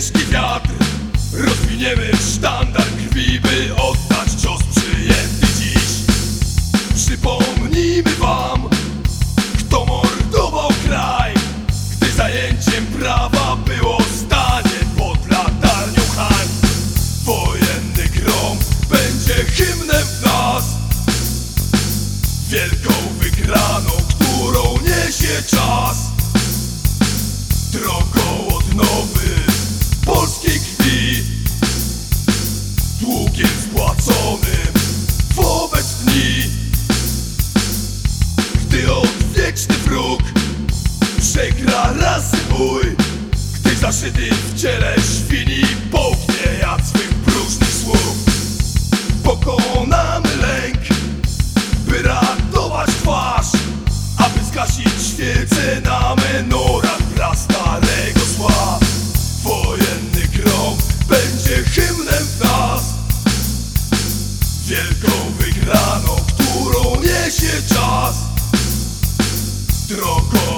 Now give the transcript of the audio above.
ciężki wiatr. Rozwiniemy sztandar krwi, by oddać cios przyjęty dziś. Przypomnijmy wam, kto mordował kraj Gdy zajęciem prawa wieczny wróg Przegra rasy bój. Gdy zaszyty w ciele świni Połknie jad swych próżnych słów Pokonamy lęk By ratować twarz Aby zgasić świecę na men Loco.